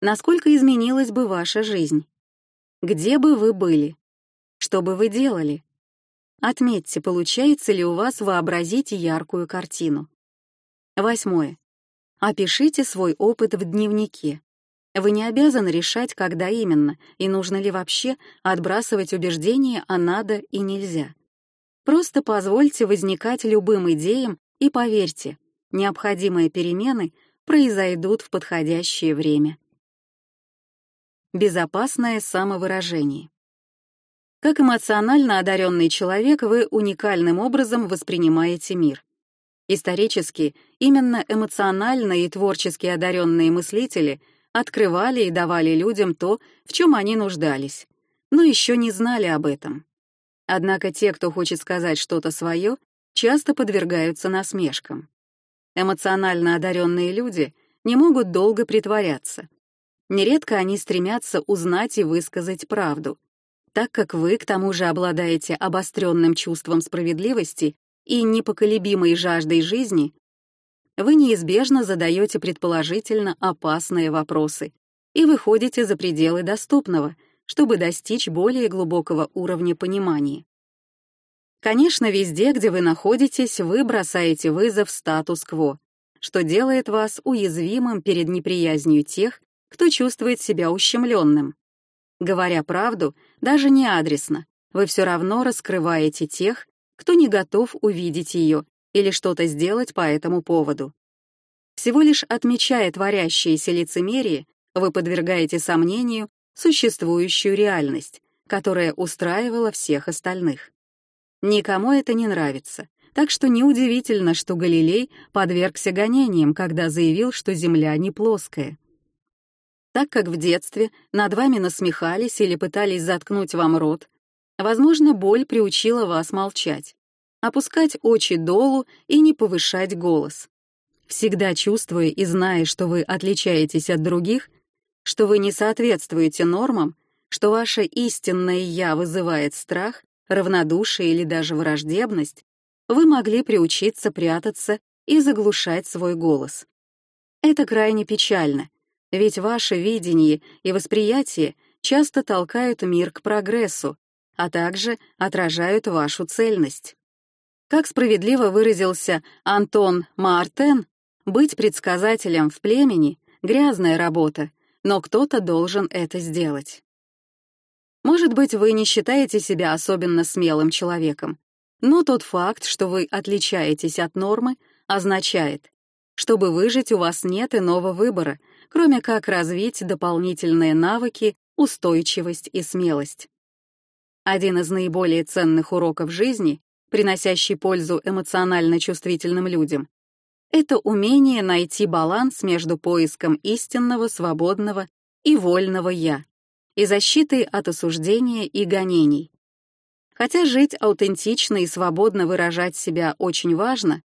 Насколько изменилась бы ваша жизнь? Где бы вы были? Что бы вы делали? Отметьте, получается ли у вас вообразить яркую картину. Восьмое. Опишите свой опыт в дневнике. Вы не обязаны решать, когда именно, и нужно ли вообще отбрасывать убеждения «а надо» и «нельзя». Просто позвольте возникать любым идеям и поверьте, необходимые перемены произойдут в подходящее время. Безопасное самовыражение. Как эмоционально одаренный человек, вы уникальным образом воспринимаете мир. Исторически, именно эмоционально и творчески одаренные мыслители открывали и давали людям то, в чем они нуждались, но еще не знали об этом. Однако те, кто хочет сказать что-то свое, часто подвергаются насмешкам. Эмоционально одаренные люди не могут долго притворяться. Нередко они стремятся узнать и высказать правду. Так как вы, к тому же, обладаете обостренным чувством справедливости и непоколебимой жаждой жизни, вы неизбежно задаете предположительно опасные вопросы и выходите за пределы доступного, чтобы достичь более глубокого уровня понимания. Конечно, везде, где вы находитесь, вы бросаете вызов статус-кво, что делает вас уязвимым перед неприязнью тех, кто чувствует себя ущемленным. Говоря правду, даже не адресно, вы все равно раскрываете тех, кто не готов увидеть ее или что-то сделать по этому поводу. Всего лишь отмечая творящееся лицемерие, вы подвергаете сомнению существующую реальность, которая устраивала всех остальных. Никому это не нравится, так что неудивительно, что Галилей подвергся гонениям, когда заявил, что Земля не плоская. Так как в детстве над вами насмехались или пытались заткнуть вам рот, возможно, боль приучила вас молчать, опускать очи долу и не повышать голос. Всегда чувствуя и зная, что вы отличаетесь от других, что вы не соответствуете нормам, что ваше истинное «я» вызывает страх, равнодушие или даже враждебность, вы могли приучиться прятаться и заглушать свой голос. Это крайне печально, ведь ваше видение и восприятие часто толкают мир к прогрессу, а также отражают вашу цельность. Как справедливо выразился Антон Мартен, быть предсказателем в племени — грязная работа, но кто-то должен это сделать. Может быть, вы не считаете себя особенно смелым человеком, но тот факт, что вы отличаетесь от нормы, означает, чтобы выжить у вас нет иного выбора, кроме как развить дополнительные навыки, устойчивость и смелость. Один из наиболее ценных уроков жизни, приносящий пользу эмоционально чувствительным людям, это умение найти баланс между поиском истинного, свободного и вольного «я» и защитой от осуждения и гонений. Хотя жить аутентично и свободно выражать себя очень важно,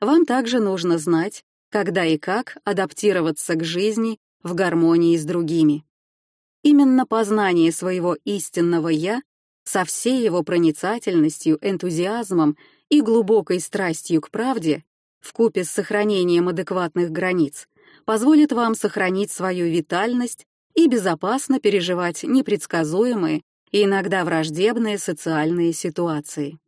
вам также нужно знать, когда и как адаптироваться к жизни в гармонии с другими. Именно познание своего истинного «я» со всей его проницательностью, энтузиазмом и глубокой страстью к правде вкупе с сохранением адекватных границ, позволит вам сохранить свою витальность и безопасно переживать непредсказуемые и иногда враждебные социальные ситуации.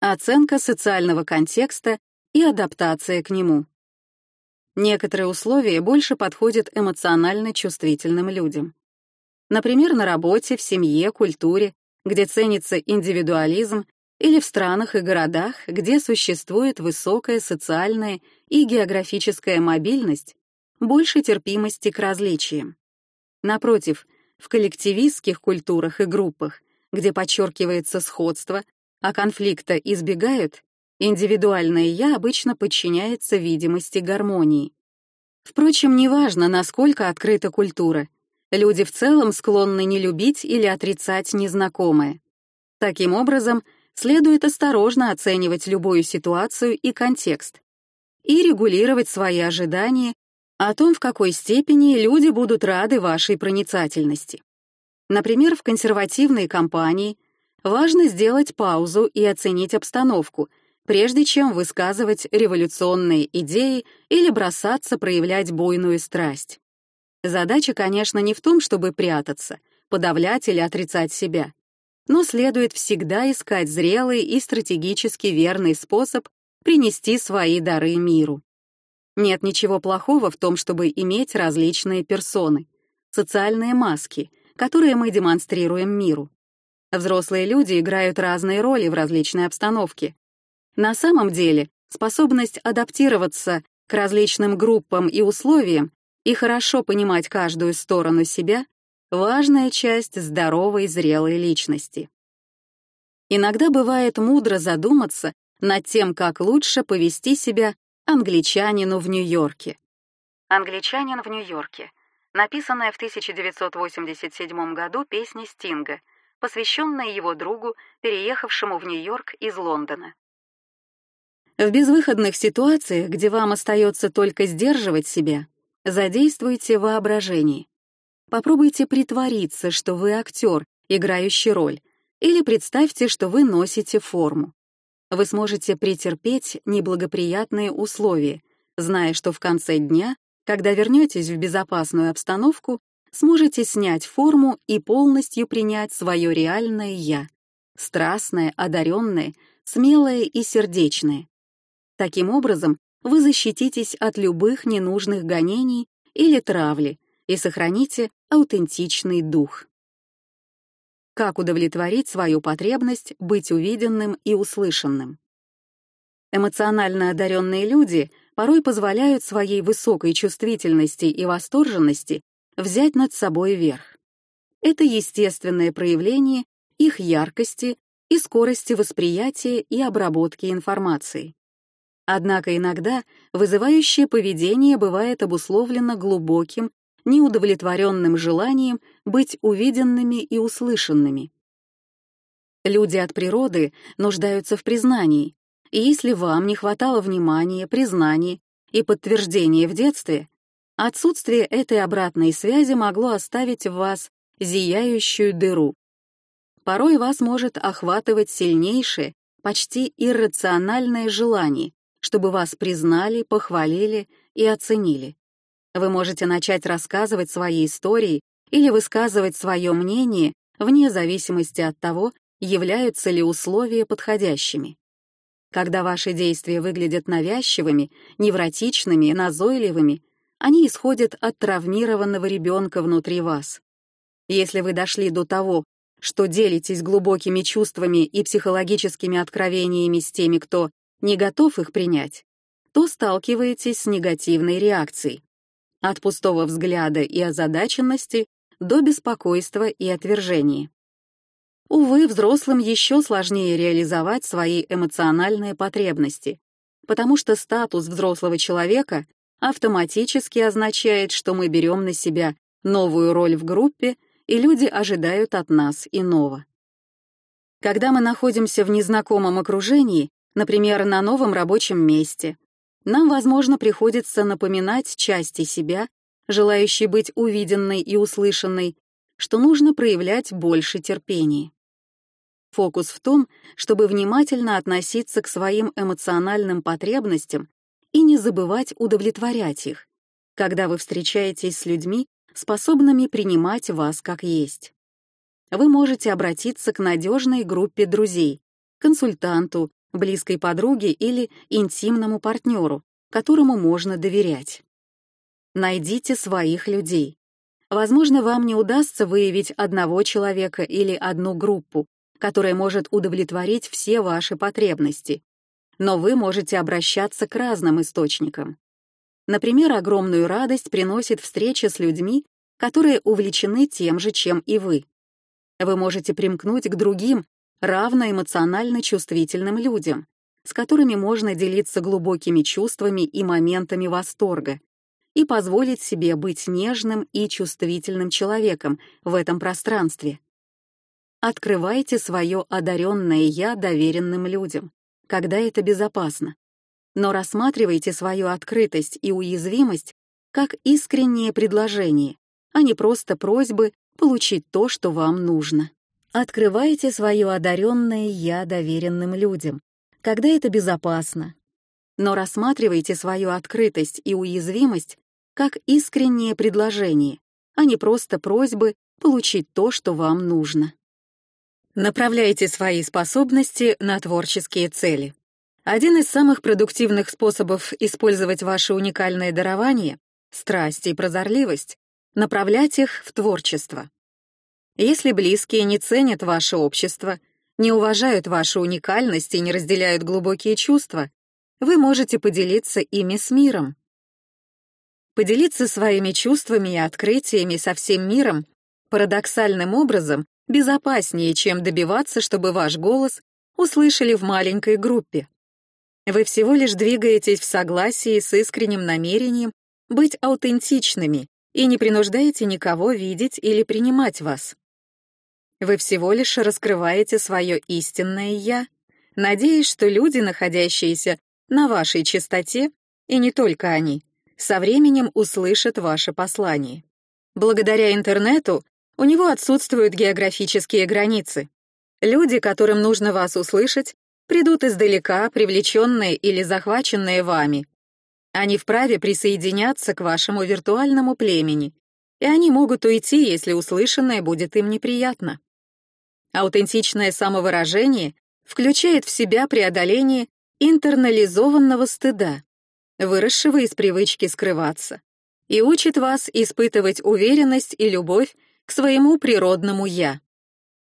Оценка социального контекста и адаптация к нему. Некоторые условия больше подходят эмоционально чувствительным людям. Например, на работе, в семье, культуре, где ценится индивидуализм или в странах и городах, где существует высокая социальная и географическая мобильность, больше терпимости к различиям. Напротив, в коллективистских культурах и группах, где подчеркивается сходство, а конфликта избегают, индивидуальное «я» обычно подчиняется видимости гармонии. Впрочем, неважно, насколько открыта культура, люди в целом склонны не любить или отрицать незнакомое. Таким образом, следует осторожно оценивать любую ситуацию и контекст и регулировать свои ожидания о том, в какой степени люди будут рады вашей проницательности. Например, в консервативной компании важно сделать паузу и оценить обстановку, прежде чем высказывать революционные идеи или бросаться проявлять буйную страсть. Задача, конечно, не в том, чтобы прятаться, подавлять или отрицать себя но следует всегда искать зрелый и стратегически верный способ принести свои дары миру. Нет ничего плохого в том, чтобы иметь различные персоны, социальные маски, которые мы демонстрируем миру. Взрослые люди играют разные роли в различной обстановке. На самом деле, способность адаптироваться к различным группам и условиям и хорошо понимать каждую сторону себя важная часть здоровой зрелой личности. Иногда бывает мудро задуматься над тем, как лучше повести себя англичанину в Нью-Йорке. «Англичанин в Нью-Йорке» — написанная в 1987 году песня Стинга, посвященная его другу, переехавшему в Нью-Йорк из Лондона. В безвыходных ситуациях, где вам остается только сдерживать себя, задействуйте воображение. Попробуйте притвориться, что вы актер, играющий роль, или представьте, что вы носите форму. Вы сможете претерпеть неблагоприятные условия, зная, что в конце дня, когда вернетесь в безопасную обстановку, сможете снять форму и полностью принять свое реальное «я», страстное, одаренное, смелое и сердечное. Таким образом, вы защититесь от любых ненужных гонений или травли, и сохраните аутентичный дух. как удовлетворить свою потребность быть увиденным и услышанным. Эмоционально одаренные люди порой позволяют своей высокой чувствительности и восторженности взять над собой верх. Это естественное проявление их яркости и скорости восприятия и обработки информации. Однако иногда вызывающее поведение бывает обусловлено глубоким, неудовлетворенным желанием быть увиденными и услышанными. Люди от природы нуждаются в признании, и если вам не хватало внимания, признания и подтверждения в детстве, отсутствие этой обратной связи могло оставить в вас зияющую дыру. Порой вас может охватывать сильнейшее, почти иррациональное желание, чтобы вас признали, похвалили и оценили. Вы можете начать рассказывать свои истории или высказывать свое мнение вне зависимости от того, являются ли условия подходящими. Когда ваши действия выглядят навязчивыми, невротичными, назойливыми, они исходят от травмированного ребенка внутри вас. Если вы дошли до того, что делитесь глубокими чувствами и психологическими откровениями с теми, кто не готов их принять, то сталкиваетесь с негативной реакцией. От пустого взгляда и озадаченности до беспокойства и отвержения. Увы, взрослым еще сложнее реализовать свои эмоциональные потребности, потому что статус взрослого человека автоматически означает, что мы берем на себя новую роль в группе, и люди ожидают от нас иного. Когда мы находимся в незнакомом окружении, например, на новом рабочем месте, нам, возможно, приходится напоминать части себя, желающей быть увиденной и услышанной, что нужно проявлять больше терпения. Фокус в том, чтобы внимательно относиться к своим эмоциональным потребностям и не забывать удовлетворять их, когда вы встречаетесь с людьми, способными принимать вас как есть. Вы можете обратиться к надежной группе друзей, консультанту, близкой подруге или интимному партнеру, которому можно доверять. Найдите своих людей. Возможно, вам не удастся выявить одного человека или одну группу, которая может удовлетворить все ваши потребности. Но вы можете обращаться к разным источникам. Например, огромную радость приносит встреча с людьми, которые увлечены тем же, чем и вы. Вы можете примкнуть к другим, равно эмоционально чувствительным людям, с которыми можно делиться глубокими чувствами и моментами восторга, и позволить себе быть нежным и чувствительным человеком в этом пространстве. Открывайте свое одаренное «я» доверенным людям, когда это безопасно. Но рассматривайте свою открытость и уязвимость как искреннее предложение, а не просто просьбы получить то, что вам нужно. Открывайте свое одаренное «я» доверенным людям, когда это безопасно. Но рассматривайте свою открытость и уязвимость как искреннее предложение, а не просто просьбы получить то, что вам нужно. Направляйте свои способности на творческие цели. Один из самых продуктивных способов использовать ваше уникальное дарование — страсть и прозорливость — направлять их в творчество. Если близкие не ценят ваше общество, не уважают вашу уникальность и не разделяют глубокие чувства, вы можете поделиться ими с миром. Поделиться своими чувствами и открытиями со всем миром парадоксальным образом безопаснее, чем добиваться, чтобы ваш голос услышали в маленькой группе. Вы всего лишь двигаетесь в согласии с искренним намерением быть аутентичными и не принуждаете никого видеть или принимать вас. Вы всего лишь раскрываете свое истинное «я», надеясь, что люди, находящиеся на вашей частоте, и не только они, со временем услышат ваше послание. Благодаря интернету у него отсутствуют географические границы. Люди, которым нужно вас услышать, придут издалека, привлеченные или захваченные вами. Они вправе присоединяться к вашему виртуальному племени, и они могут уйти, если услышанное будет им неприятно. Аутентичное самовыражение включает в себя преодоление интернализованного стыда, выросшего из привычки скрываться, и учит вас испытывать уверенность и любовь к своему природному «я».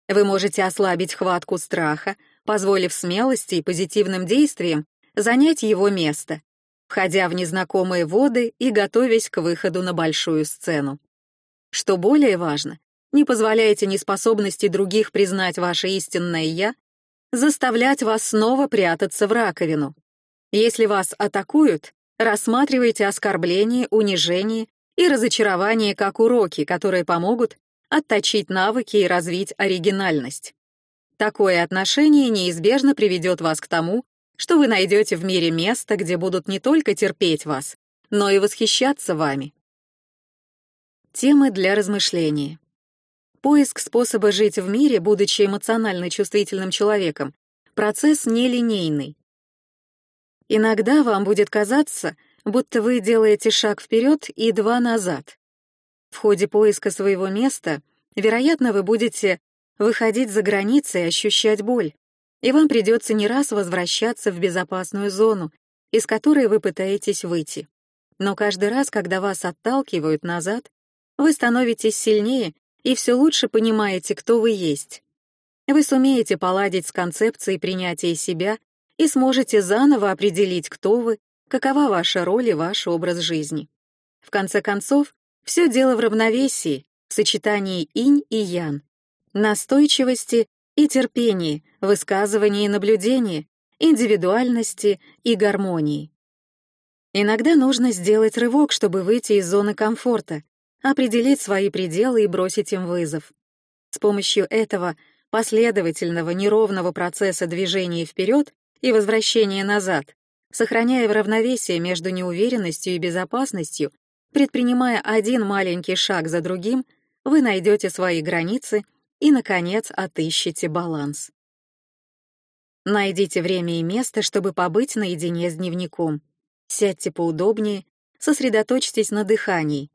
Вы можете ослабить хватку страха, позволив смелости и позитивным действиям занять его место, входя в незнакомые воды и готовясь к выходу на большую сцену. Что более важно, не позволяйте неспособности других признать ваше истинное «я» заставлять вас снова прятаться в раковину. Если вас атакуют, рассматривайте оскорбление, унижение и разочарование как уроки, которые помогут отточить навыки и развить оригинальность. Такое отношение неизбежно приведет вас к тому, что вы найдете в мире место, где будут не только терпеть вас, но и восхищаться вами. Темы для размышления. Поиск способа жить в мире, будучи эмоционально чувствительным человеком, процесс нелинейный. Иногда вам будет казаться, будто вы делаете шаг вперед и два назад. В ходе поиска своего места, вероятно, вы будете выходить за границы и ощущать боль, и вам придется не раз возвращаться в безопасную зону, из которой вы пытаетесь выйти. Но каждый раз, когда вас отталкивают назад, вы становитесь сильнее и все лучше понимаете, кто вы есть. Вы сумеете поладить с концепцией принятия себя и сможете заново определить, кто вы, какова ваша роль и ваш образ жизни. В конце концов, все дело в равновесии, в сочетании инь и ян, настойчивости и терпении, высказывании и наблюдении, индивидуальности и гармонии. Иногда нужно сделать рывок, чтобы выйти из зоны комфорта, определить свои пределы и бросить им вызов. С помощью этого последовательного неровного процесса движения вперед и возвращения назад, сохраняя равновесие между неуверенностью и безопасностью, предпринимая один маленький шаг за другим, вы найдете свои границы и, наконец, отыщете баланс. Найдите время и место, чтобы побыть наедине с дневником. Сядьте поудобнее, сосредоточьтесь на дыхании,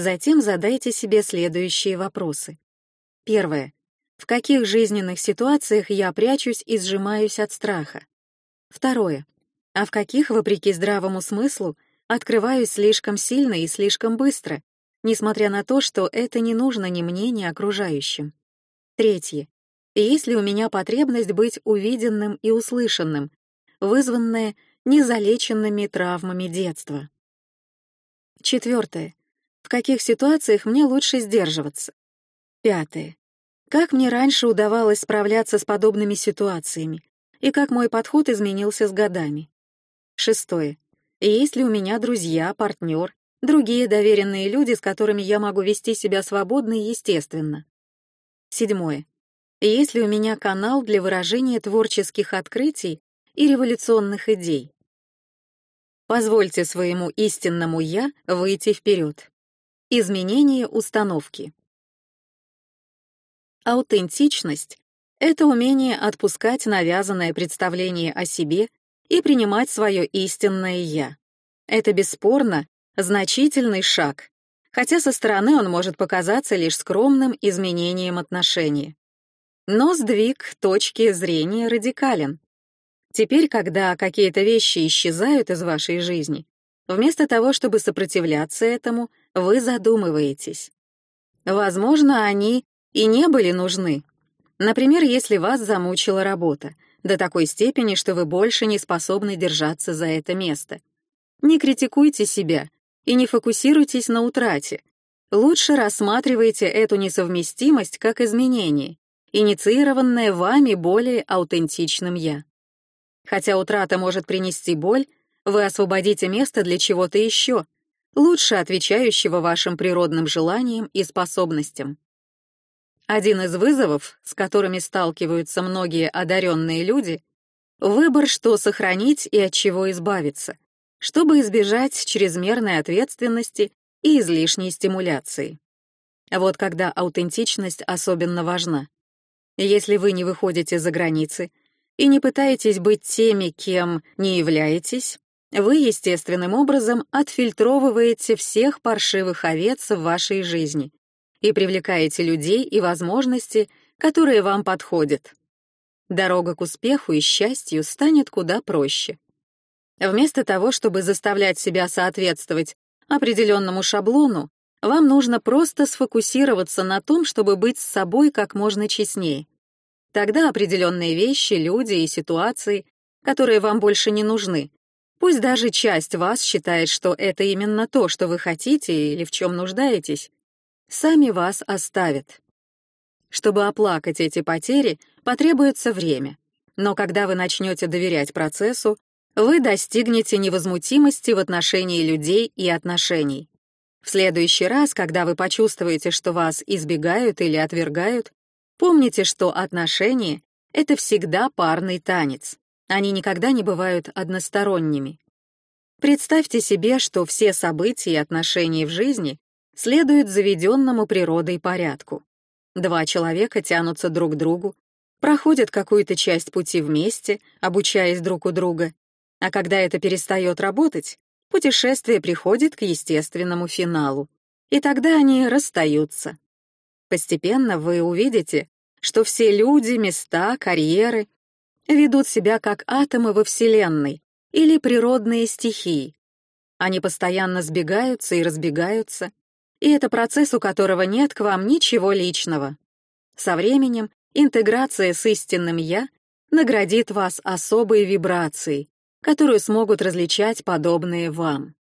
Затем задайте себе следующие вопросы. Первое. В каких жизненных ситуациях я прячусь и сжимаюсь от страха? Второе. А в каких, вопреки здравому смыслу, открываюсь слишком сильно и слишком быстро, несмотря на то, что это не нужно ни мне, ни окружающим? Третье. Есть ли у меня потребность быть увиденным и услышанным, вызванная незалеченными травмами детства? Четвертое. В каких ситуациях мне лучше сдерживаться? Пятое. Как мне раньше удавалось справляться с подобными ситуациями, и как мой подход изменился с годами? Шестое. Есть ли у меня друзья, партнер, другие доверенные люди, с которыми я могу вести себя свободно и естественно? Седьмое. Есть ли у меня канал для выражения творческих открытий и революционных идей? Позвольте своему истинному «я» выйти вперед. Изменение установки. Аутентичность — это умение отпускать навязанное представление о себе и принимать свое истинное «я». Это бесспорно значительный шаг, хотя со стороны он может показаться лишь скромным изменением отношений. Но сдвиг точки зрения радикален. Теперь, когда какие-то вещи исчезают из вашей жизни, вместо того, чтобы сопротивляться этому, вы задумываетесь. Возможно, они и не были нужны. Например, если вас замучила работа до такой степени, что вы больше не способны держаться за это место. Не критикуйте себя и не фокусируйтесь на утрате. Лучше рассматривайте эту несовместимость как изменение, инициированное вами более аутентичным «я». Хотя утрата может принести боль, вы освободите место для чего-то еще — лучше отвечающего вашим природным желаниям и способностям. Один из вызовов, с которыми сталкиваются многие одаренные люди, выбор, что сохранить и от чего избавиться, чтобы избежать чрезмерной ответственности и излишней стимуляции. Вот когда аутентичность особенно важна. Если вы не выходите за границы и не пытаетесь быть теми, кем не являетесь, вы естественным образом отфильтровываете всех паршивых овец в вашей жизни и привлекаете людей и возможности, которые вам подходят. Дорога к успеху и счастью станет куда проще. Вместо того, чтобы заставлять себя соответствовать определенному шаблону, Вам нужно просто сфокусироваться на том, чтобы быть с собой как можно честнее. Тогда определенные вещи, люди и ситуации, которые вам больше не нужны, пусть даже часть вас считает, что это именно то, что вы хотите или в чем нуждаетесь, сами вас оставят. Чтобы оплакать эти потери, потребуется время. Но когда вы начнете доверять процессу, вы достигнете невозмутимости в отношении людей и отношений. В следующий раз, когда вы почувствуете, что вас избегают или отвергают, помните, что отношения — это всегда парный танец. Они никогда не бывают односторонними. Представьте себе, что все события и отношения в жизни следуют заведенному природой порядку. Два человека тянутся друг к другу, проходят какую-то часть пути вместе, обучаясь друг у друга, а когда это перестает работать, путешествие приходит к естественному финалу, и тогда они расстаются. Постепенно вы увидите, что все люди, места, карьеры ведут себя как атомы во Вселенной или природные стихии. Они постоянно сбегаются и разбегаются, и это процесс, у которого нет к вам ничего личного. Со временем интеграция с истинным «я» наградит вас особой вибрацией, которую смогут различать подобные вам.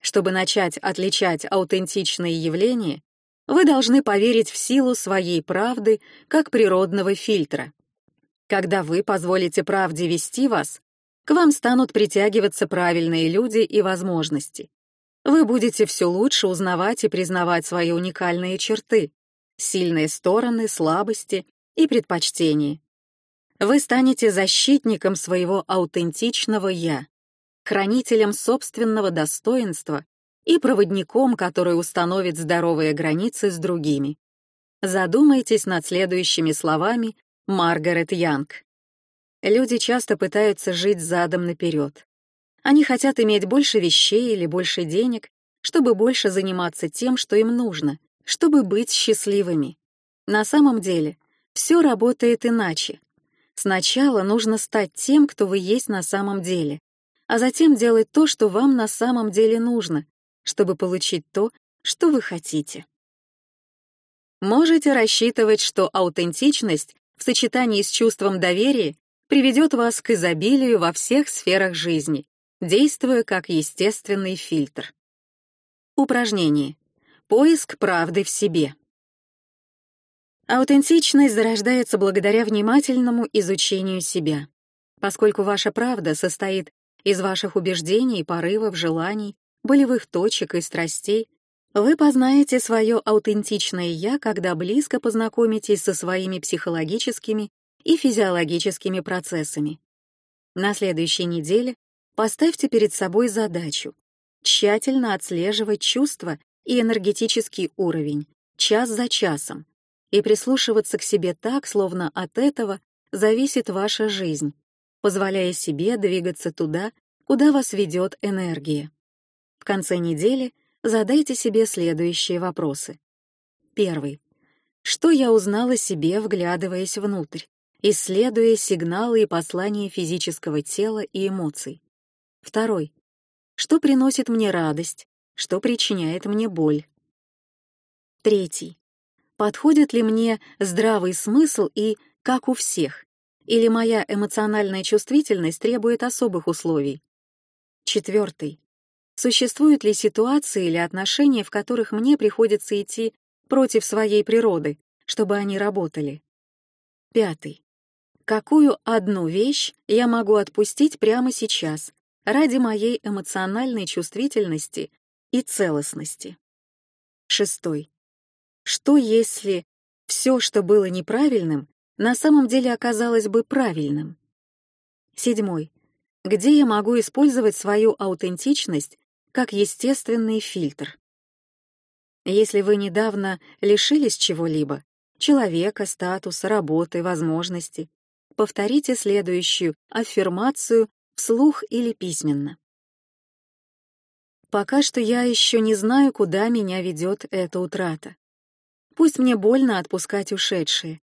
Чтобы начать отличать аутентичные явления, вы должны поверить в силу своей правды как природного фильтра. Когда вы позволите правде вести вас, к вам станут притягиваться правильные люди и возможности. Вы будете все лучше узнавать и признавать свои уникальные черты, сильные стороны, слабости и предпочтения. Вы станете защитником своего аутентичного «я», хранителем собственного достоинства и проводником, который установит здоровые границы с другими. Задумайтесь над следующими словами Маргарет Янг. Люди часто пытаются жить задом наперед. Они хотят иметь больше вещей или больше денег, чтобы больше заниматься тем, что им нужно, чтобы быть счастливыми. На самом деле, все работает иначе. Сначала нужно стать тем, кто вы есть на самом деле, а затем делать то, что вам на самом деле нужно, чтобы получить то, что вы хотите. Можете рассчитывать, что аутентичность в сочетании с чувством доверия приведет вас к изобилию во всех сферах жизни, действуя как естественный фильтр. Упражнение. Поиск правды в себе. Аутентичность зарождается благодаря внимательному изучению себя. Поскольку ваша правда состоит из ваших убеждений, порывов, желаний, болевых точек и страстей, вы познаете свое аутентичное «я», когда близко познакомитесь со своими психологическими и физиологическими процессами. На следующей неделе поставьте перед собой задачу тщательно отслеживать чувства и энергетический уровень, час за часом, и прислушиваться к себе так, словно от этого зависит ваша жизнь, позволяя себе двигаться туда, куда вас ведет энергия. В конце недели задайте себе следующие вопросы. Первый. Что я узнала себе, вглядываясь внутрь, исследуя сигналы и послания физического тела и эмоций? Второй. Что приносит мне радость, что причиняет мне боль? Третий подходит ли мне здравый смысл и как у всех, или моя эмоциональная чувствительность требует особых условий. Четвертый. Существуют ли ситуации или отношения, в которых мне приходится идти против своей природы, чтобы они работали? Пятый. Какую одну вещь я могу отпустить прямо сейчас ради моей эмоциональной чувствительности и целостности? Шестой. Что если все, что было неправильным, на самом деле оказалось бы правильным? Седьмой. Где я могу использовать свою аутентичность как естественный фильтр? Если вы недавно лишились чего-либо, человека, статуса, работы, возможностей, повторите следующую аффирмацию вслух или письменно. Пока что я еще не знаю, куда меня ведет эта утрата. Пусть мне больно отпускать ушедшие.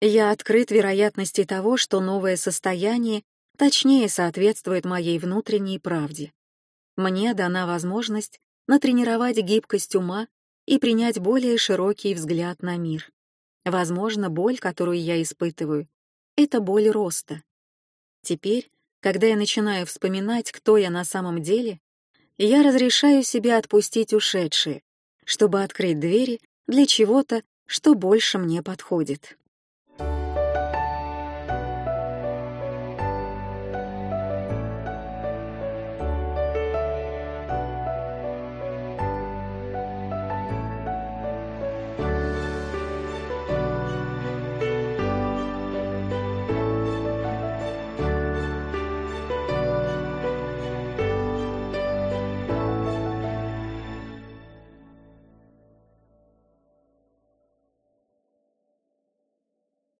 Я открыт вероятности того, что новое состояние точнее соответствует моей внутренней правде. Мне дана возможность натренировать гибкость ума и принять более широкий взгляд на мир. Возможно, боль, которую я испытываю, — это боль роста. Теперь, когда я начинаю вспоминать, кто я на самом деле, я разрешаю себе отпустить ушедшее, чтобы открыть двери для чего-то, что больше мне подходит.